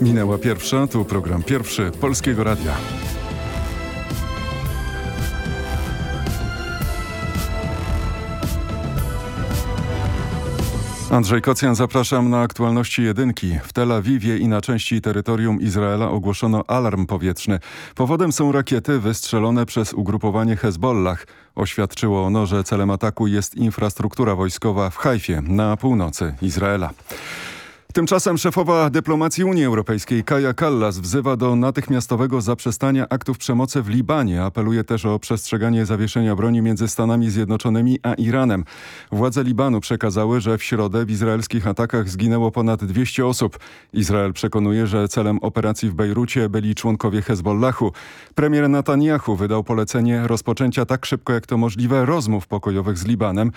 Minęła pierwsza, tu program pierwszy Polskiego Radia. Andrzej Kocjan, zapraszam na aktualności jedynki. W Tel Awiwie i na części terytorium Izraela ogłoszono alarm powietrzny. Powodem są rakiety wystrzelone przez ugrupowanie Hezbollah. Oświadczyło ono, że celem ataku jest infrastruktura wojskowa w Hajfie na północy Izraela. Tymczasem szefowa dyplomacji Unii Europejskiej Kaja Kallas wzywa do natychmiastowego zaprzestania aktów przemocy w Libanie. Apeluje też o przestrzeganie zawieszenia broni między Stanami Zjednoczonymi a Iranem. Władze Libanu przekazały, że w środę w izraelskich atakach zginęło ponad 200 osób. Izrael przekonuje, że celem operacji w Bejrucie byli członkowie Hezbollahu. Premier Netanyahu wydał polecenie rozpoczęcia tak szybko jak to możliwe rozmów pokojowych z Libanem.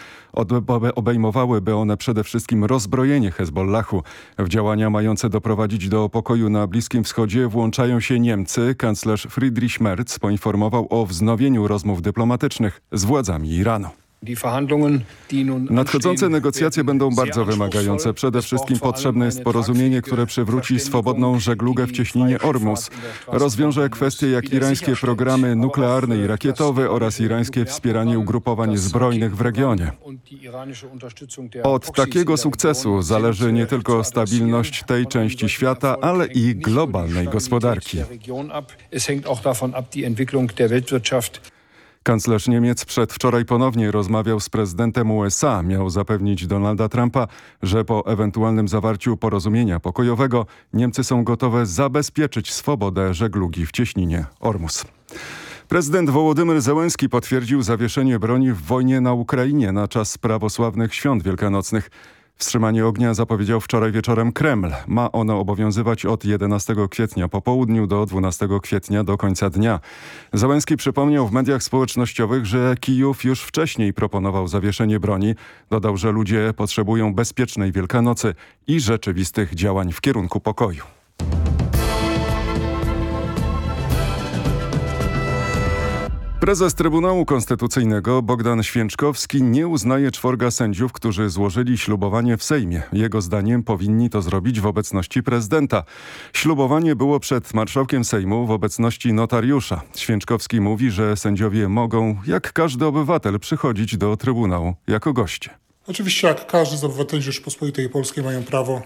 Obejmowałyby one przede wszystkim rozbrojenie Hezbollahu. W działania mające doprowadzić do pokoju na Bliskim Wschodzie włączają się Niemcy. Kanclerz Friedrich Merz poinformował o wznowieniu rozmów dyplomatycznych z władzami Iranu. Nadchodzące negocjacje będą bardzo wymagające. Przede wszystkim potrzebne jest porozumienie, które przywróci swobodną żeglugę w cieśninie Ormus. Rozwiąże kwestie jak irańskie programy nuklearne i rakietowe oraz irańskie wspieranie ugrupowań zbrojnych w regionie. Od takiego sukcesu zależy nie tylko stabilność tej części świata, ale i globalnej gospodarki. Kanclerz Niemiec przedwczoraj ponownie rozmawiał z prezydentem USA. Miał zapewnić Donalda Trumpa, że po ewentualnym zawarciu porozumienia pokojowego Niemcy są gotowe zabezpieczyć swobodę żeglugi w cieśninie Ormus. Prezydent Wołodymyr Zełenski potwierdził zawieszenie broni w wojnie na Ukrainie na czas prawosławnych świąt wielkanocnych. Wstrzymanie ognia zapowiedział wczoraj wieczorem Kreml. Ma ono obowiązywać od 11 kwietnia po południu do 12 kwietnia do końca dnia. Załęski przypomniał w mediach społecznościowych, że Kijów już wcześniej proponował zawieszenie broni. Dodał, że ludzie potrzebują bezpiecznej Wielkanocy i rzeczywistych działań w kierunku pokoju. Prezes Trybunału Konstytucyjnego Bogdan Święczkowski nie uznaje czworga sędziów, którzy złożyli ślubowanie w Sejmie. Jego zdaniem powinni to zrobić w obecności prezydenta. Ślubowanie było przed marszałkiem Sejmu w obecności notariusza. Święczkowski mówi, że sędziowie mogą, jak każdy obywatel, przychodzić do Trybunału jako goście. Oczywiście jak każdy z obywateli Rzeczypospolitej Polskiej mają prawo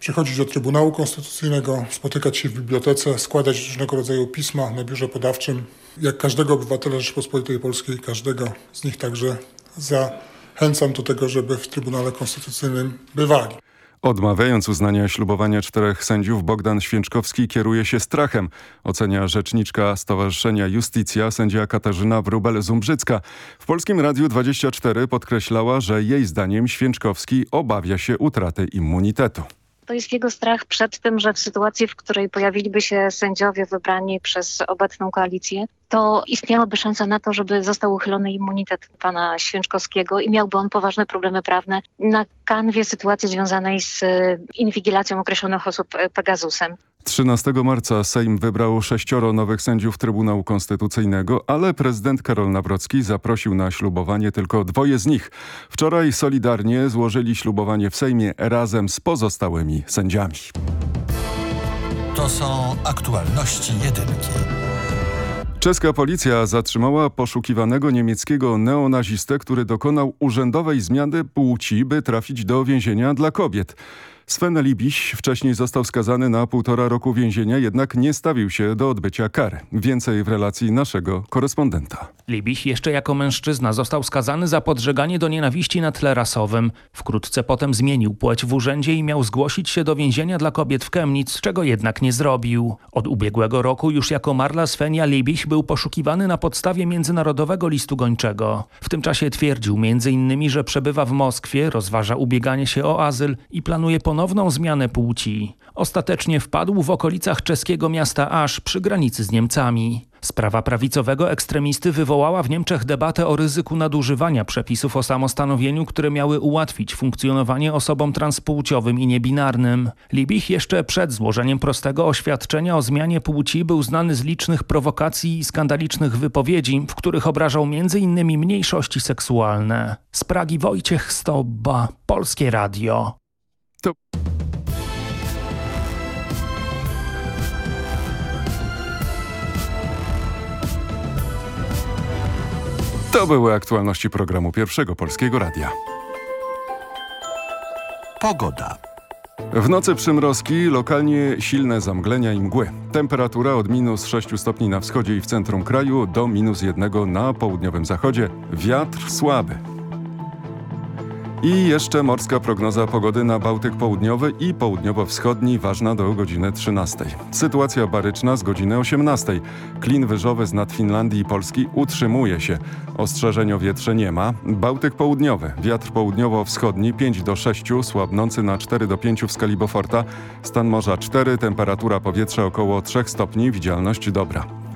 przychodzić do Trybunału Konstytucyjnego, spotykać się w bibliotece, składać różnego rodzaju pisma na biurze podawczym. Jak każdego obywatela Rzeczypospolitej Polskiej, każdego z nich także zachęcam do tego, żeby w Trybunale Konstytucyjnym bywali. Odmawiając uznania ślubowania czterech sędziów, Bogdan Święczkowski kieruje się strachem, ocenia rzeczniczka Stowarzyszenia Justicja, sędzia Katarzyna Wrubel-Zumbrzycka. W Polskim Radiu 24 podkreślała, że jej zdaniem Święczkowski obawia się utraty immunitetu to jest jego strach przed tym, że w sytuacji, w której pojawiliby się sędziowie wybrani przez obecną koalicję, to istniałaby szansa na to, żeby został uchylony immunitet pana Święczkowskiego i miałby on poważne problemy prawne na kanwie sytuacji związanej z inwigilacją określonych osób Pegasusem. 13 marca Sejm wybrał sześcioro nowych sędziów Trybunału Konstytucyjnego, ale prezydent Karol Nawrocki zaprosił na ślubowanie tylko dwoje z nich. Wczoraj solidarnie złożyli ślubowanie w Sejmie razem z pozostałymi sędziami. To są aktualności jedynki. Czeska policja zatrzymała poszukiwanego niemieckiego neonazistę, który dokonał urzędowej zmiany płci, by trafić do więzienia dla kobiet. Sven Libiś wcześniej został skazany na półtora roku więzienia, jednak nie stawił się do odbycia kary. Więcej w relacji naszego korespondenta. Libiś jeszcze jako mężczyzna został skazany za podżeganie do nienawiści na tle rasowym. Wkrótce potem zmienił płeć w urzędzie i miał zgłosić się do więzienia dla kobiet w Chemnitz, czego jednak nie zrobił. Od ubiegłego roku już jako Marla Svenia Libiś był poszukiwany na podstawie międzynarodowego listu gończego. W tym czasie twierdził m.in., że przebywa w Moskwie, rozważa ubieganie się o azyl i planuje ponownie ponowną zmianę płci. Ostatecznie wpadł w okolicach czeskiego miasta Asz przy granicy z Niemcami. Sprawa prawicowego ekstremisty wywołała w Niemczech debatę o ryzyku nadużywania przepisów o samostanowieniu, które miały ułatwić funkcjonowanie osobom transpłciowym i niebinarnym. Libich jeszcze przed złożeniem prostego oświadczenia o zmianie płci był znany z licznych prowokacji i skandalicznych wypowiedzi, w których obrażał m.in. mniejszości seksualne. Z Pragi Wojciech Stobba, Polskie Radio. To... To były aktualności programu Pierwszego Polskiego Radia. Pogoda. W nocy przymrozki, lokalnie silne zamglenia i mgły. Temperatura od minus 6 stopni na wschodzie i w centrum kraju do minus 1 na południowym zachodzie. Wiatr słaby. I jeszcze morska prognoza pogody na Bałtyk Południowy i Południowo-Wschodni, ważna do godziny 13. Sytuacja baryczna z godziny 18. Klin wyżowy z nad Finlandii i Polski utrzymuje się. Ostrzeżeń o wietrze nie ma. Bałtyk Południowy, wiatr południowo-wschodni 5 do 6, słabnący na 4 do 5 w skali Beauforta. Stan morza 4, temperatura powietrza około 3 stopni, widzialność dobra.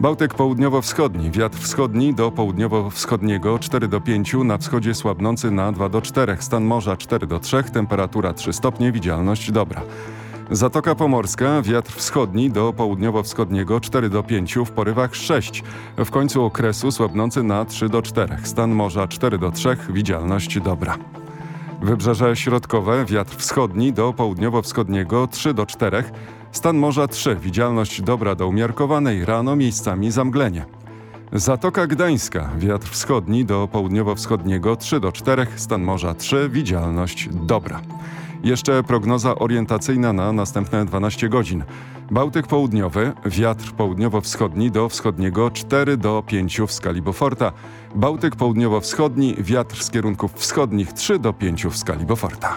Bałtyk południowo-wschodni, wiatr wschodni do południowo-wschodniego 4 do 5, na wschodzie słabnący na 2 do 4, stan morza 4 do 3, temperatura 3 stopnie, widzialność dobra. Zatoka Pomorska, wiatr wschodni do południowo-wschodniego 4 do 5, w porywach 6. W końcu okresu słabnący na 3 do 4, stan morza 4 do 3, widzialność dobra. Wybrzeże środkowe, wiatr wschodni do południowo-wschodniego 3 do 4, stan morza 3, widzialność dobra do umiarkowanej, rano miejscami zamglenie. Zatoka Gdańska, wiatr wschodni do południowo-wschodniego 3 do 4, stan morza 3, widzialność dobra. Jeszcze prognoza orientacyjna na następne 12 godzin. Bałtyk południowy, wiatr południowo-wschodni do wschodniego 4 do 5 w skali Beauforta. Bałtyk południowo-wschodni, wiatr z kierunków wschodnich 3 do 5 w skali Beauforta.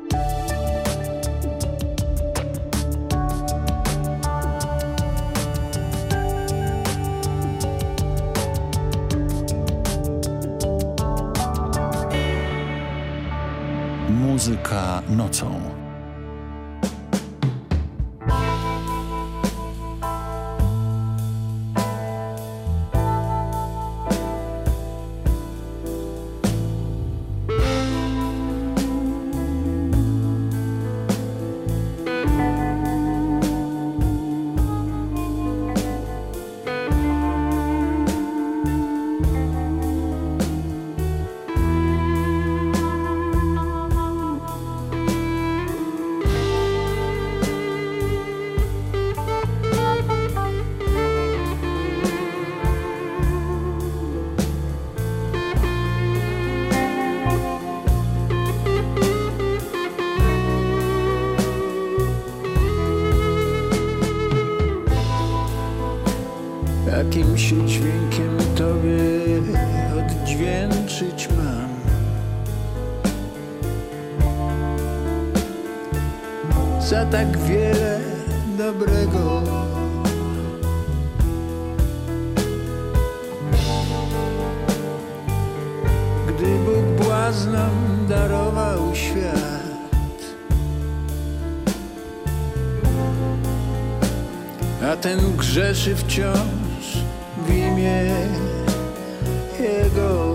Nocą. Grzeszy wciąż w imię Jego.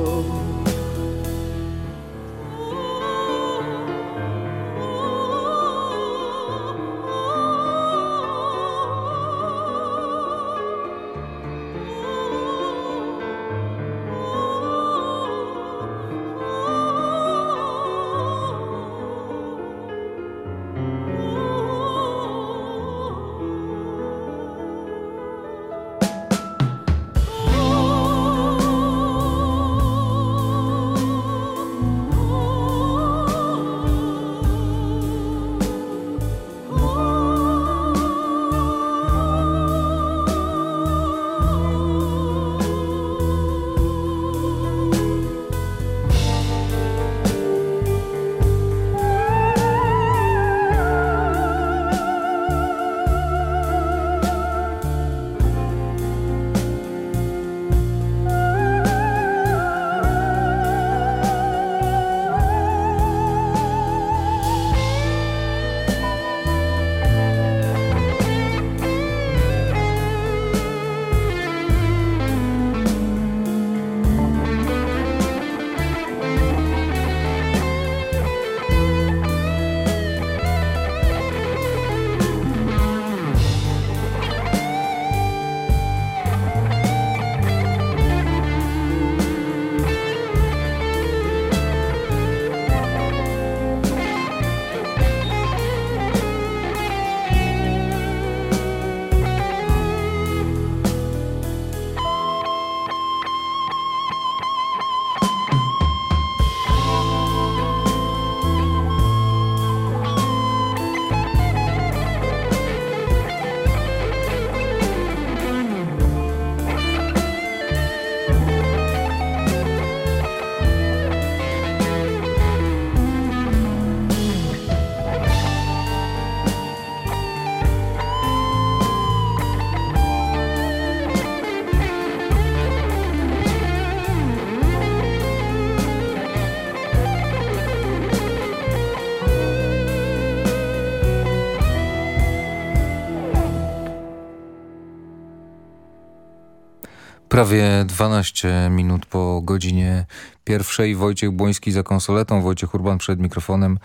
Prawie 12 minut po godzinie pierwszej. Wojciech Błoński za konsoletą, Wojciech Urban przed mikrofonem,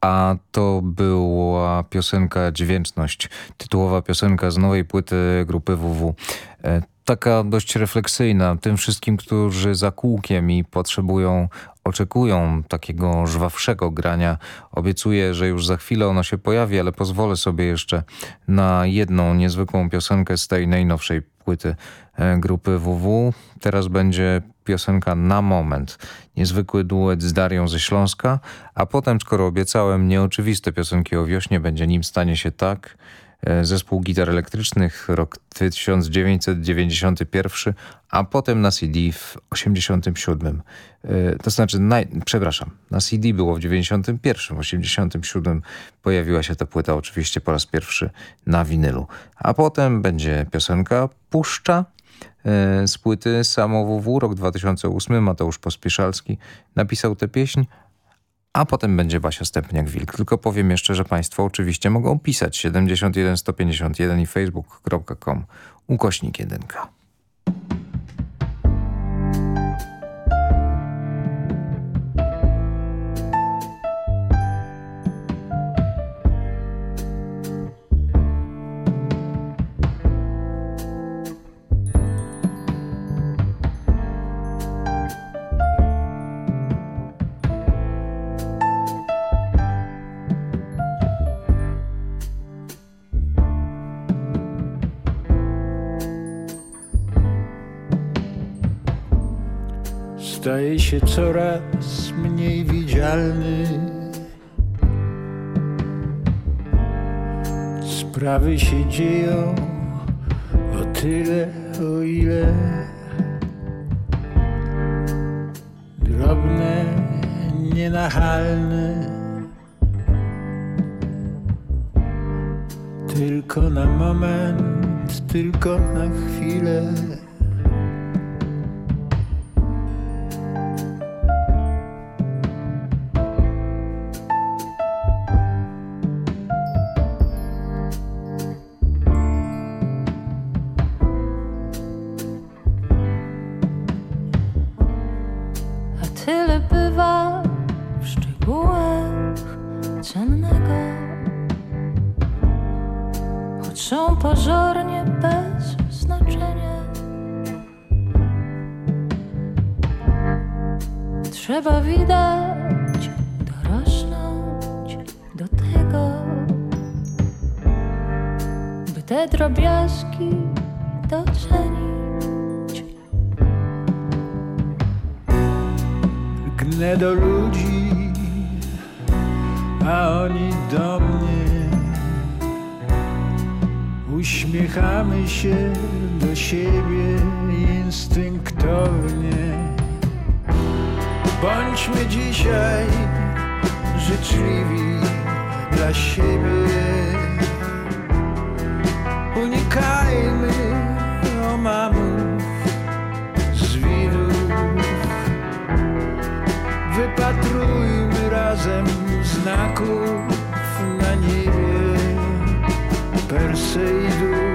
a to była piosenka Dźwięczność, tytułowa piosenka z nowej płyty grupy WW. E, taka dość refleksyjna tym wszystkim, którzy za kółkiem i potrzebują, oczekują takiego żwawszego grania. Obiecuję, że już za chwilę ono się pojawi, ale pozwolę sobie jeszcze na jedną niezwykłą piosenkę z tej najnowszej płyty e, grupy WW. Teraz będzie piosenka Na Moment. Niezwykły duet z Darią ze Śląska, a potem, skoro obiecałem nieoczywiste piosenki o wiośnie, będzie nim stanie się tak. E, zespół gitar elektrycznych, rok 1991, a potem na CD w 87. E, to znaczy, na, przepraszam, na CD było w 91, w 87 pojawiła się ta płyta oczywiście po raz pierwszy na winylu. A potem będzie piosenka Puszcza e, z płyty Samo WW, rok 2008, Mateusz Pospieszalski napisał tę pieśń, a potem będzie Basia Stępniak-Wilk. Tylko powiem jeszcze, że Państwo oczywiście mogą pisać 71 151 i facebook.com ukośnik 1. staje się coraz mniej widzialny. Sprawy się dzieją o tyle, o ile drobne, nienachalne. Tylko na moment, tylko na chwilę. A oni do mnie. Uśmiechamy się do siebie instynktownie. Bądźmy dzisiaj życzliwi dla siebie. Unikajmy omamów z widów. Wypatrujmy razem znaków na niebie. Perseidów,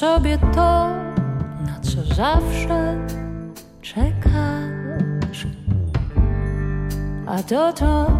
sobie to, na co zawsze czekasz, a dotąd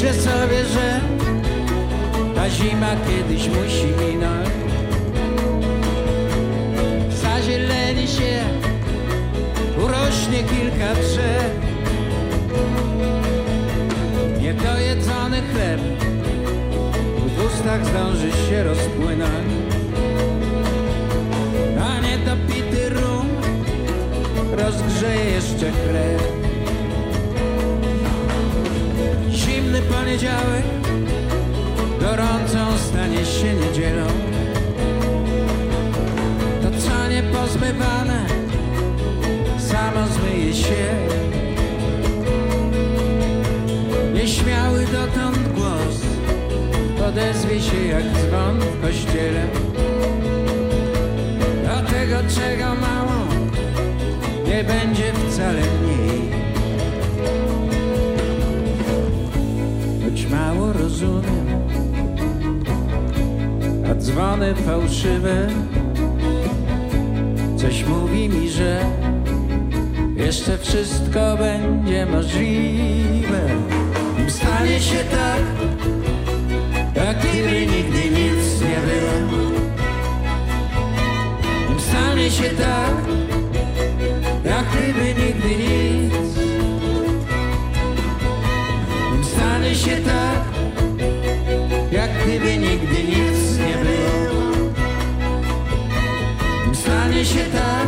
Myślę sobie, że ta zima kiedyś musi minąć. Zazieleni się, urośnie kilka drzew. Niedojedzony chleb w ustach zdąży się rozpłynąć. A niedopity rum rozgrzeje jeszcze chleb. Zimny poniedziałek gorącą stanie się niedzielą. To co nie pozbywane samo zmyje się. Nieśmiały dotąd głos odezwie się jak dzwon w kościele. A tego czego mało nie będzie wcale mniej. Dzwony fałszywe coś mówi mi, że jeszcze wszystko będzie możliwe. Im stanie się tak, jak nigdy nic nie było. Im stanie się tak, Im stanie się tak,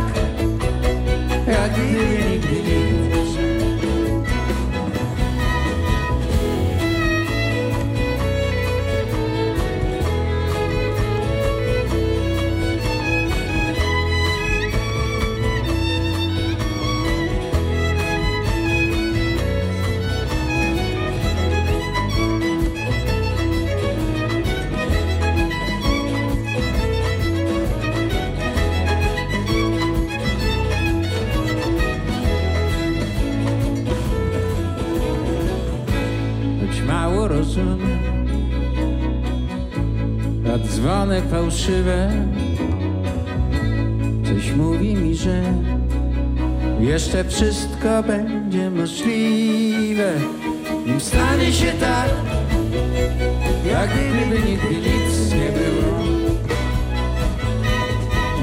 A dzwony fałszywe coś mówi mi, że jeszcze wszystko będzie możliwe. Im stanie się tak, jak gdyby nigdy nic nie było.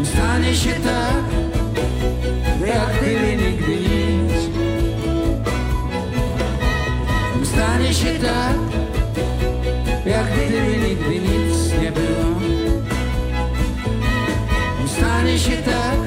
Stanie się tak, jak gdyby nigdy nic. Stanie się tak, jak gdyby nigdy Stanie się tak,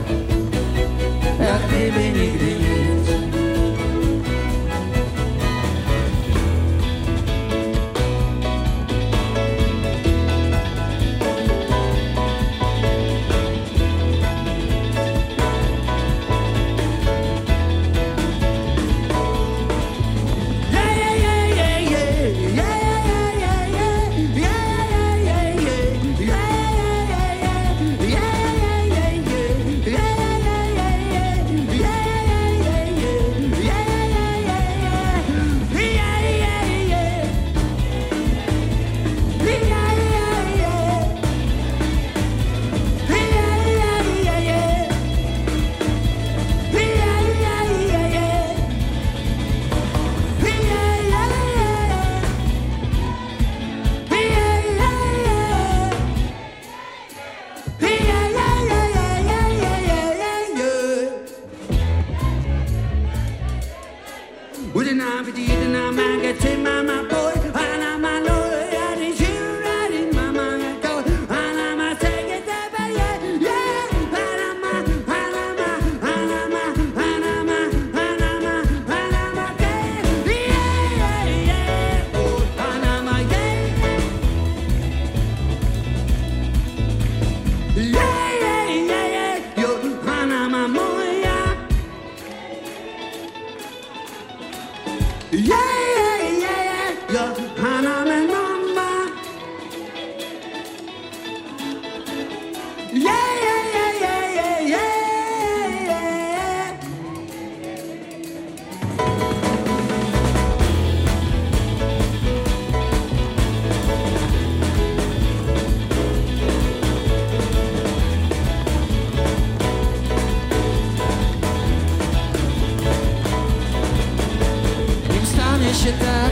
Stanie się tak,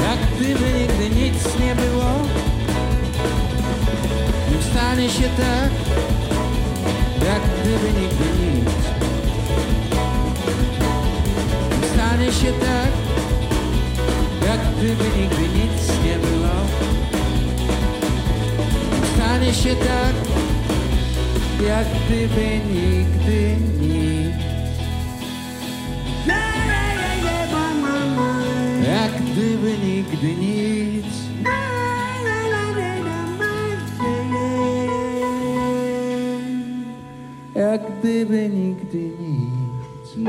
jak gdyby nigdy nic nie było. Nim stanie się tak, jak gdyby nigdy nic. Nim stanie się tak, jak gdyby nigdy nic nie było. Nim stanie się tak, jak gdyby nigdy nic. Gdyby nigdy nic. Jak gdyby nigdy nic.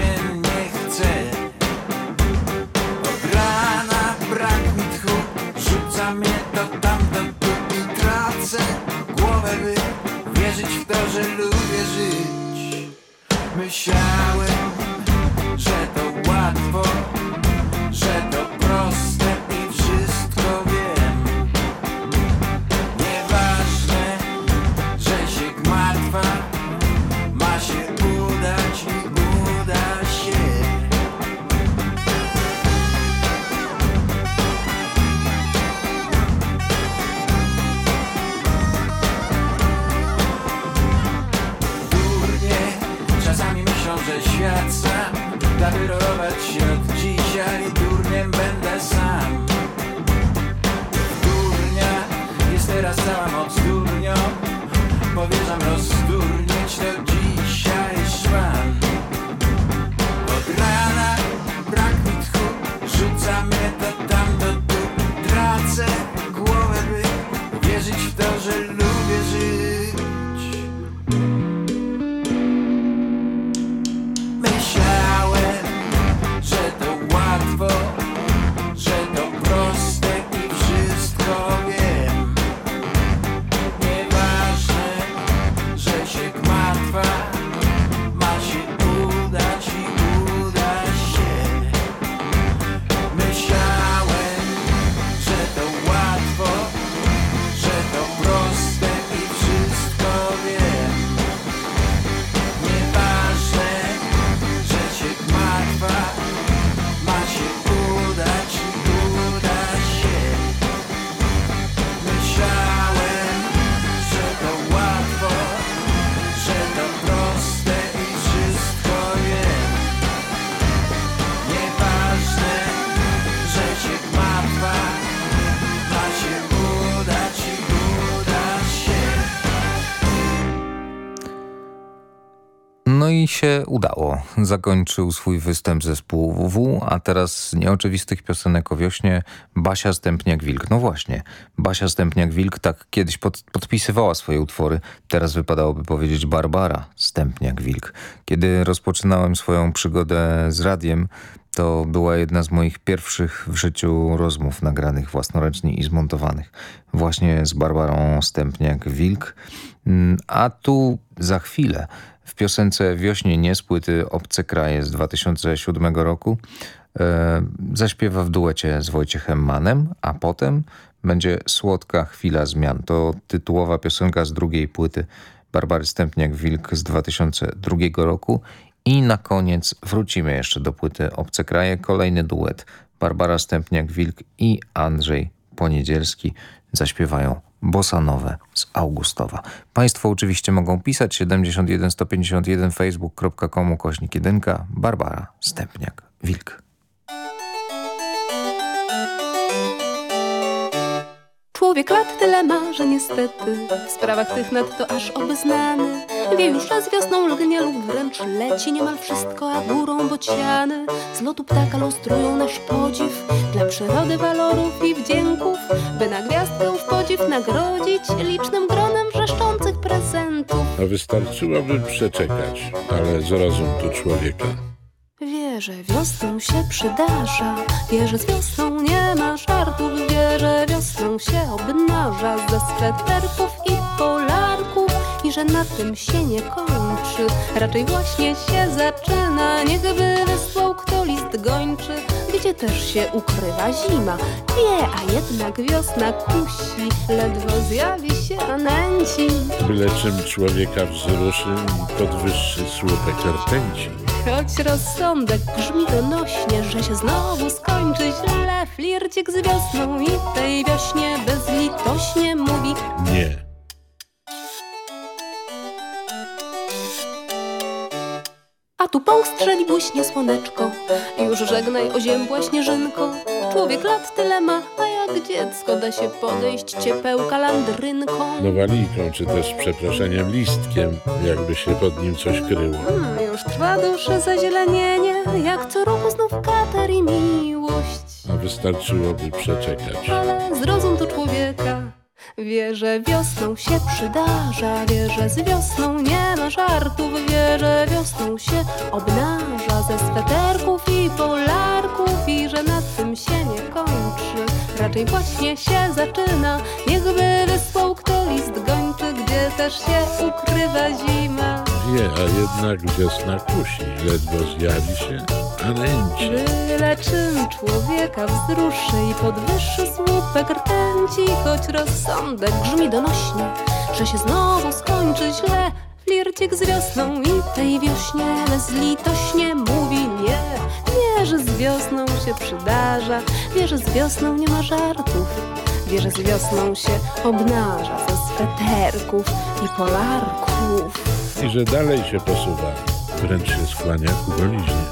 Dopaść Codziennie chcę Od rana brak mi tchu Rzuca mnie to tamto tu i tracę Głowę by wierzyć w to, że lubię żyć. Myślałem, się udało. Zakończył swój występ zespół WW, a teraz z nieoczywistych piosenek o wiośnie Basia Stępniak-Wilk. No właśnie, Basia Stępniak-Wilk tak kiedyś pod, podpisywała swoje utwory. Teraz wypadałoby powiedzieć Barbara Stępniak-Wilk. Kiedy rozpoczynałem swoją przygodę z radiem, to była jedna z moich pierwszych w życiu rozmów nagranych własnoręcznie i zmontowanych. Właśnie z Barbarą Stępniak-Wilk. Mm, A tu za chwilę piosence Wiośnie nie z płyty Obce Kraje z 2007 roku e, zaśpiewa w duecie z Wojciechem Manem, a potem będzie Słodka Chwila Zmian. To tytułowa piosenka z drugiej płyty Barbary Stępniak-Wilk z 2002 roku i na koniec wrócimy jeszcze do płyty Obce Kraje. Kolejny duet Barbara Stępniak-Wilk i Andrzej Poniedzielski zaśpiewają Bosanowe z Augustowa. Państwo oczywiście mogą pisać 71 151 facebook.com kośnik 1 Barbara Stępniak Wilk. Człowiek lat tyle ma, że niestety w sprawach tych nadto aż obeznany Wie już, że z wiosną lgnie lub wręcz leci niemal wszystko, a górą bociany z lotu ptaka lustrują nasz podziw dla przyrody walorów i wdzięków, by na gwiazdkę w podziw nagrodzić licznym gronem wrzeszczących prezentów. A wystarczyłoby przeczekać, ale zrozum tu człowieka. Wie, że wiosną się przydarza, wie, że z wiosną nie ma żartów, wie, że wiosną się obnaża ze sweterków i polarków i że na tym się nie kończy, raczej właśnie się zaczyna. Niechby wysłał kto list gończy, gdzie też się ukrywa zima. Wie, a jednak wiosna kusi, ledwo zjawi się, a nęci. Byle czym człowieka wzruszy podwyższy słupek rtęci. Choć rozsądek brzmi donośnie, że się znowu skończy źle Flircik z wiosną i tej wiośnie bezlitośnie mówi Nie. A tu pąk strzeli błyśnie słoneczko Już żegnaj oziębła śnieżynko Człowiek lat tyle ma, a jak dziecko Da się podejść ciepełka landrynką Nowaliką, czy też przeproszeniem listkiem, jakby się pod nim coś kryło. Hmm, Już trwa dusze zazielenienie Jak co roku znów katar i miłość A wystarczyłoby przeczekać. ale zrozum to człowieka. Wie, że wiosną się przydarza, wie, że z wiosną nie ma żartów, wie, że wiosną się obnaża ze sweterków i polarków i że na tym się nie kończy. Raczej właśnie się zaczyna, niechby wysłał kto list gończy, gdzie też się ukrywa zima. Wie, a jednak wiosna kusi, ledwo zjawi się, a nęci. Byle czym człowieka wzruszy i podwyższy słupek rtęci, choć rozsądek brzmi donośnie, że się znowu skończy źle. Flircik z wiosną i tej wiośnie bezlitośnie mówi nie, wie, że z wiosną się przydarza, wie, że z wiosną nie ma żartów, wie, że z wiosną się obnaża ze sweterków i polarków i że dalej się posuwa, wręcz się skłania ku goliźnie.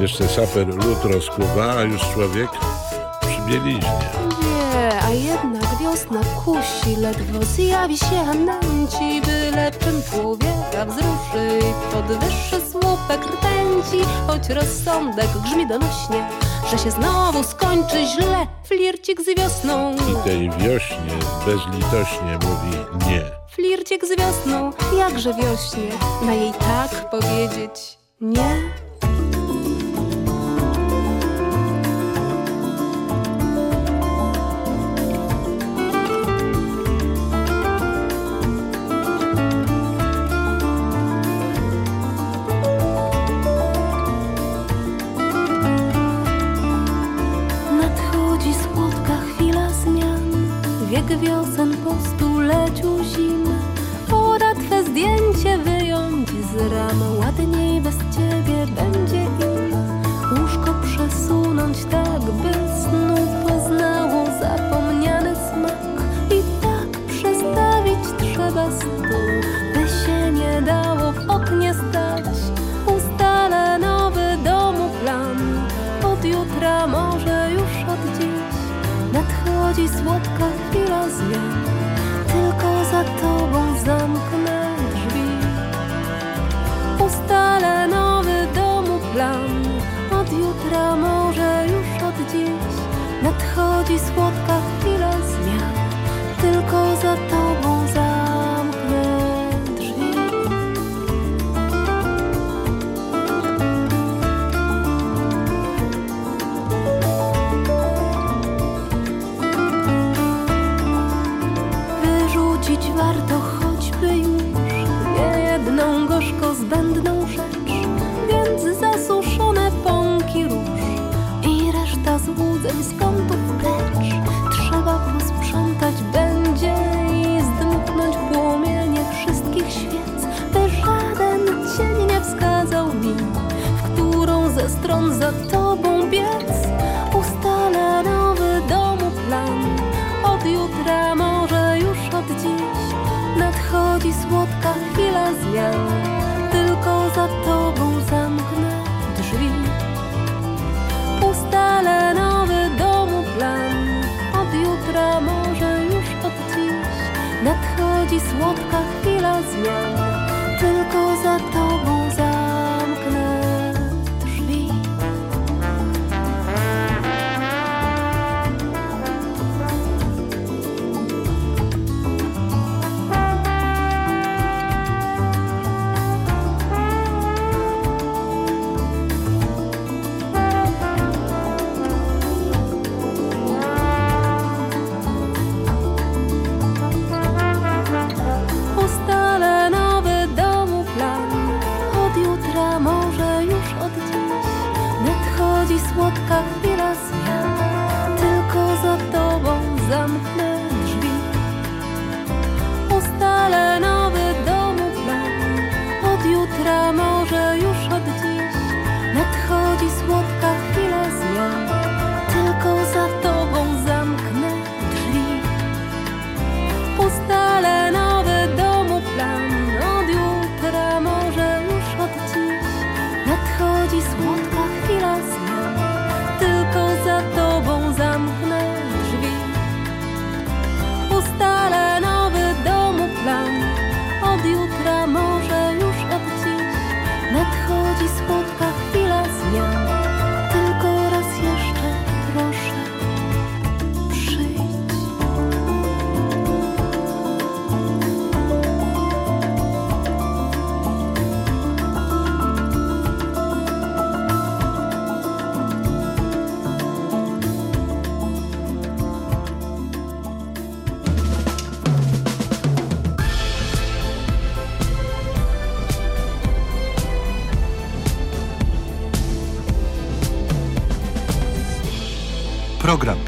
Jeszcze saper lód rozkuwa, a już człowiek przy bieliźnie. Nie, a jednak wiosna kusi, ledwo zjawi się Hananci, byle czym człowieka wzruszy, podwyższy słupek rtęci, choć rozsądek grzmi donośnie, że się znowu skończy źle, flircik z wiosną. I tej wiośnie bezlitośnie mówi nie flirciek z wiosną, jakże wiośnie, na jej tak powiedzieć nie.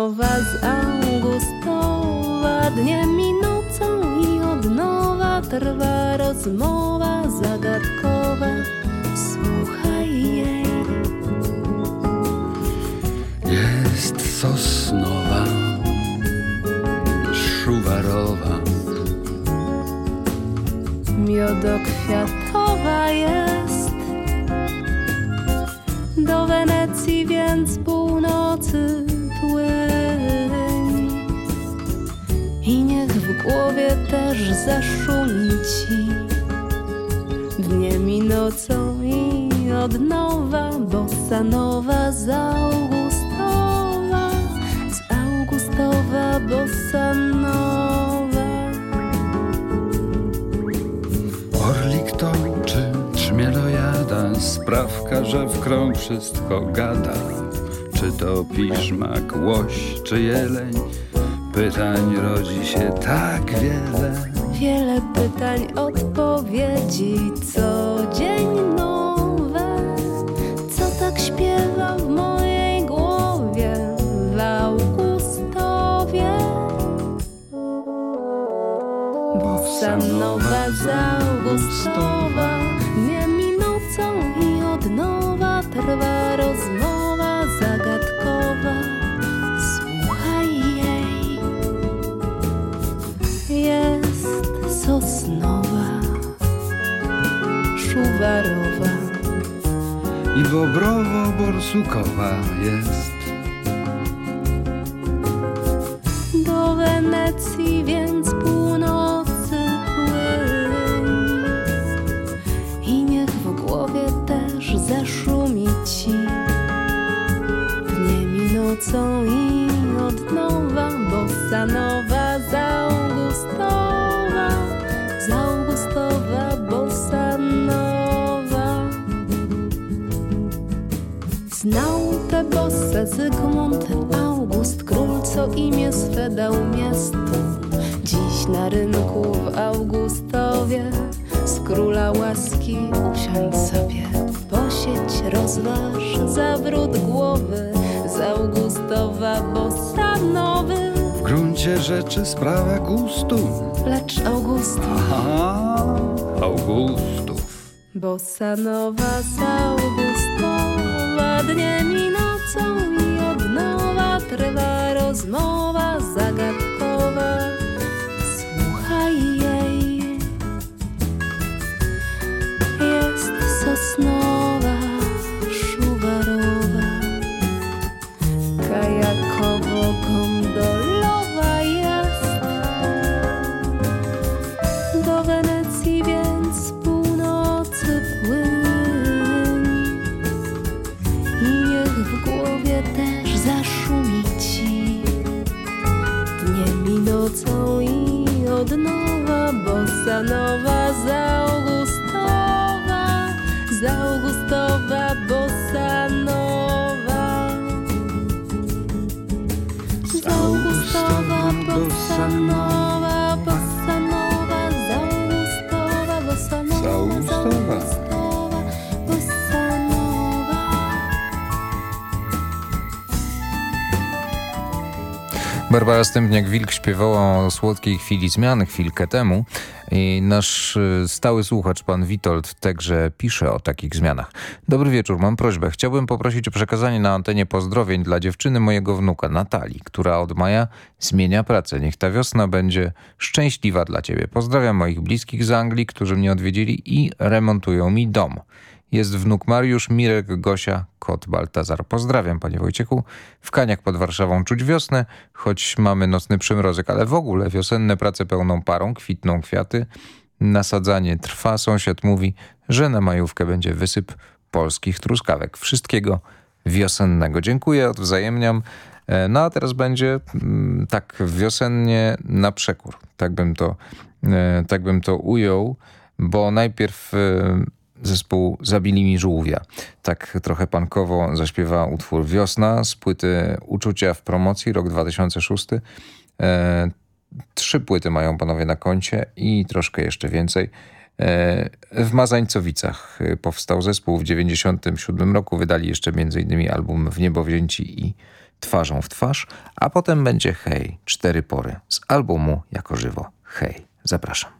Nowa z Augustowa, dniem i nocą i od nowa trwa rozmowa zagadkowa. Słuchaj jej. Jest sosnowa, szuwarowa. Miodokwiatowa jest Do Wenecji więc północy w głowie też zaszumi ci Dniem i nocą i od nowa Bossa nowa z Augustowa Z Augustowa bossa nowa Orlik to czy trzmielojada, sprawka, że w krąg wszystko gada. Czy to piszmak, łoś, czy jeleń? Pytań rodzi się tak wiele. Wiele pytań, odpowiedzi, co dzień nowe. Co tak śpiewa w mojej głowie w Augustowie? Bossa nowa z Augustowa, I bobrowo-borsukowa jest. do Wenecji więc imię swe dał miastu. Dziś na rynku w Augustowie z króla łaski usiądź sobie, posiedź, rozważ, zawrót głowy z Augustowa bossa nowy. W gruncie rzeczy sprawa gustu. Lecz Augustów, Aha, Augustów. bossa nowa z Augustowa, dniem i nocą i od nowa trwa rozmowa zagadkowa. Bossa Barbara Stępniak-Wilk śpiewała o słodkiej chwili zmiany chwilkę temu i nasz y, stały słuchacz, pan Witold, także pisze o takich zmianach. Dobry wieczór, mam prośbę. Chciałbym poprosić o przekazanie na antenie pozdrowień dla dziewczyny mojego wnuka, Natalii, która od maja zmienia pracę. Niech ta wiosna będzie szczęśliwa dla ciebie. Pozdrawiam moich bliskich z Anglii, którzy mnie odwiedzili i remontują mi dom. Jest wnuk Mariusz, Mirek, Gosia, kot Baltazar. Pozdrawiam, panie Wojciechu. W Kaniach pod Warszawą czuć wiosnę, choć mamy nocny przymrozek, ale w ogóle wiosenne prace pełną parą, kwitną kwiaty. Nasadzanie trwa. Sąsiad mówi, że na majówkę będzie wysyp polskich truskawek. Wszystkiego wiosennego. Dziękuję, odwzajemniam. E, no a teraz będzie mm, tak wiosennie na przekór. Tak bym to, e, tak bym to ujął, bo najpierw e, zespół Zabili mi żółwia. Tak trochę pankowo zaśpiewa utwór Wiosna z płyty Uczucia w promocji, rok 2006. E, trzy płyty mają panowie na koncie i troszkę jeszcze więcej. E, w Mazańcowicach powstał zespół w 97 roku. Wydali jeszcze m.in. album W niebo wzięci i Twarzą w twarz, a potem będzie Hej, cztery pory z albumu Jako żywo. Hej, zapraszam.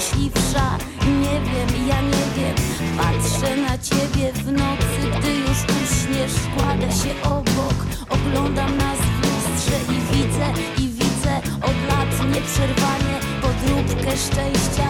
Szczęśliwsza? Nie wiem, ja nie wiem. Patrzę na ciebie w nocy, gdy już uśniesz. Kładę się obok, oglądam nas w lustrze I widzę, i widzę od lat nieprzerwanie Podróbkę szczęścia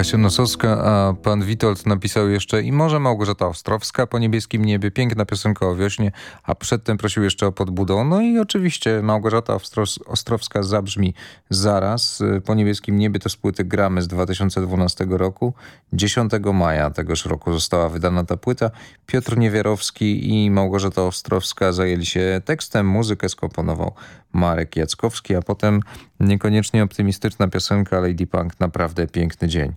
Kasia Nosowska, a pan Witold napisał jeszcze i może Małgorzata Ostrowska po niebieskim niebie. Piękna piosenka o wiośnie, a przedtem prosił jeszcze o podbudą. No i oczywiście Małgorzata Ostrowska zabrzmi zaraz. Po niebieskim niebie to z płyty Gramy z 2012 roku. 10 maja tegoż roku została wydana ta płyta. Piotr Niewiarowski i Małgorzata Ostrowska zajęli się tekstem. Muzykę skomponował Marek Jackowski, a potem niekoniecznie optymistyczna piosenka Lady Punk, naprawdę piękny dzień.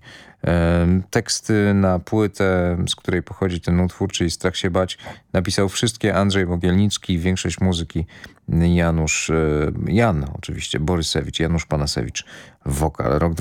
Teksty na płytę, z której pochodzi ten utwór, czyli Strach się bać, napisał wszystkie Andrzej Mogielnicki, większość muzyki Janusz, e, Jan oczywiście, Borysewicz, Janusz Panasewicz, wokal, rok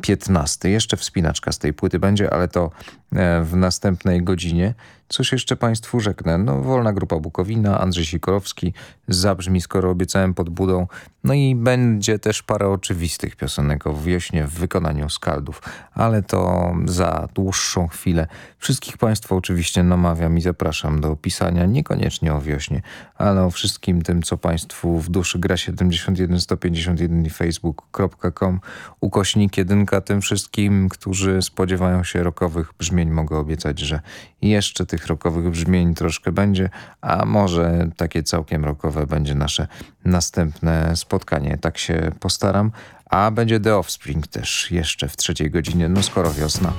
2015. Jeszcze wspinaczka z tej płyty będzie, ale to e, w następnej godzinie. Coś jeszcze Państwu rzeknę. No, wolna grupa Bukowina, Andrzej Sikorowski, zabrzmi, skoro obiecałem pod budą. No i będzie też parę oczywistych piosenek o wiośnie w wykonaniu skaldów, ale to za dłuższą chwilę. Wszystkich Państwa oczywiście namawiam i zapraszam do pisania niekoniecznie o wiośnie, ale o wszystkim tym, co Państwu w duszy gra 71 151 i facebook.com ukośnik jedynka tym wszystkim, którzy spodziewają się rokowych brzmień. Mogę obiecać, że jeszcze tych rokowych brzmień troszkę będzie, a może takie całkiem rokowe będzie nasze następne spotkanie. Tak się postaram. A będzie The Offspring też jeszcze w trzeciej godzinie, no skoro. Wiosna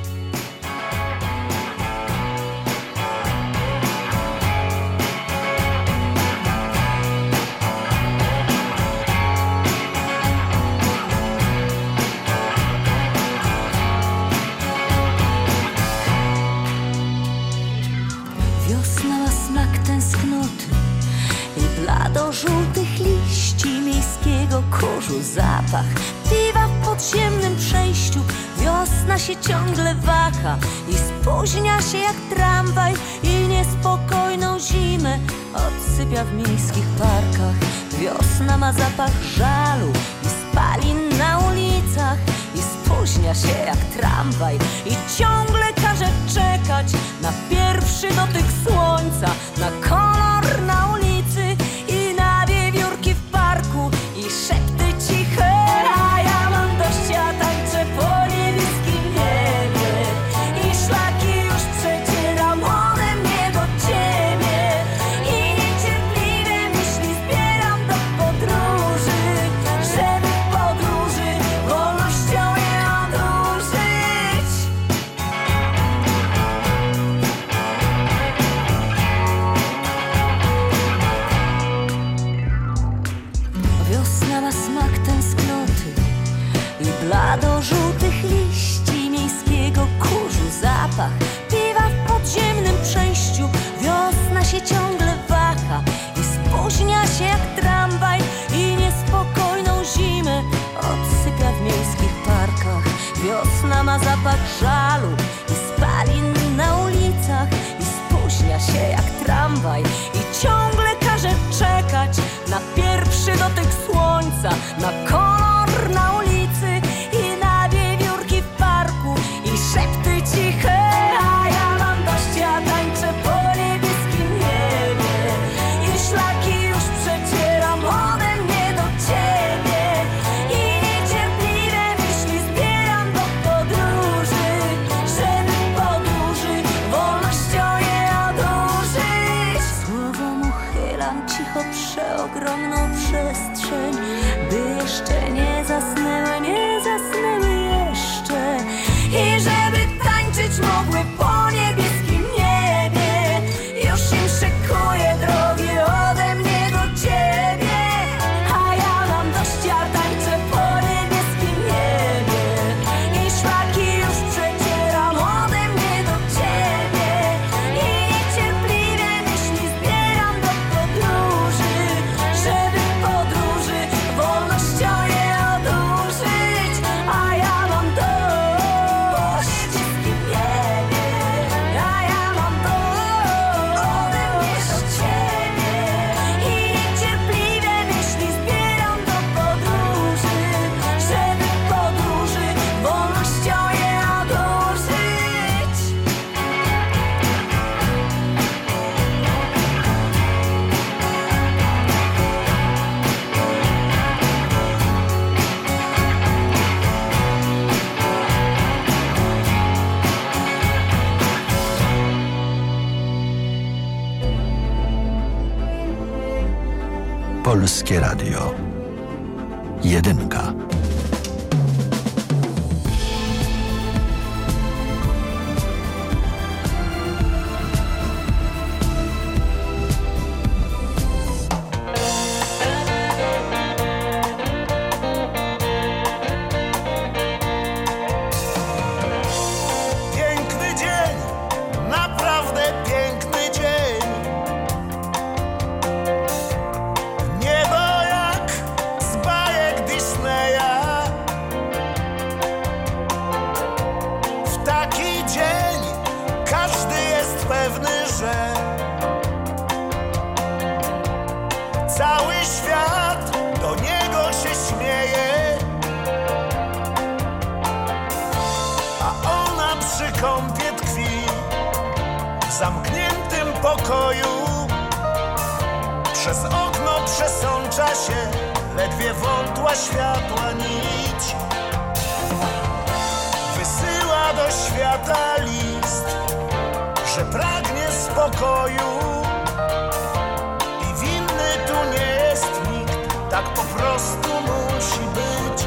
I spóźnia się jak tramwaj I niespokojną zimę Odsypia w miejskich parkach. Wiosna ma zapach żalu I spalin na ulicach I spóźnia się jak tramwaj I ciągle każe czekać Na pierwszy dotyk słońca Na koniec Polskie Radio. zamkniętym pokoju. Przez okno przesącza się ledwie wątła światła nić. Wysyła do świata list, że pragnie spokoju. I winny tu nie jest nikt, tak po prostu musi być.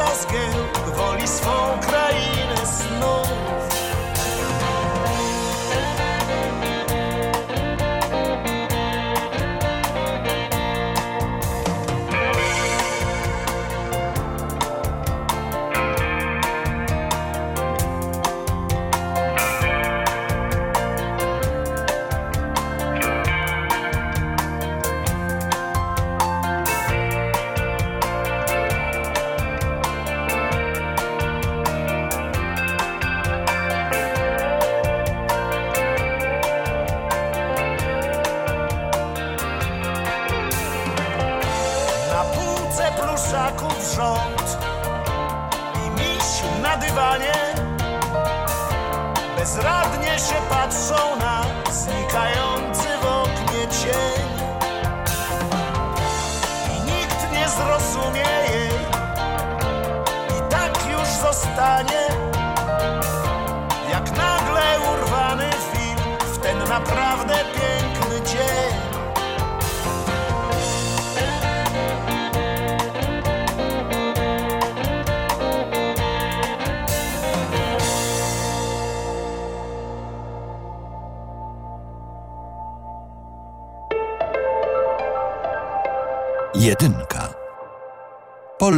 Ten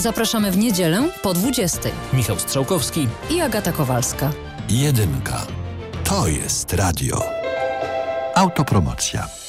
Zapraszamy w niedzielę po 20. Michał Strzałkowski i Agata Kowalska. Jedynka. To jest radio. Autopromocja.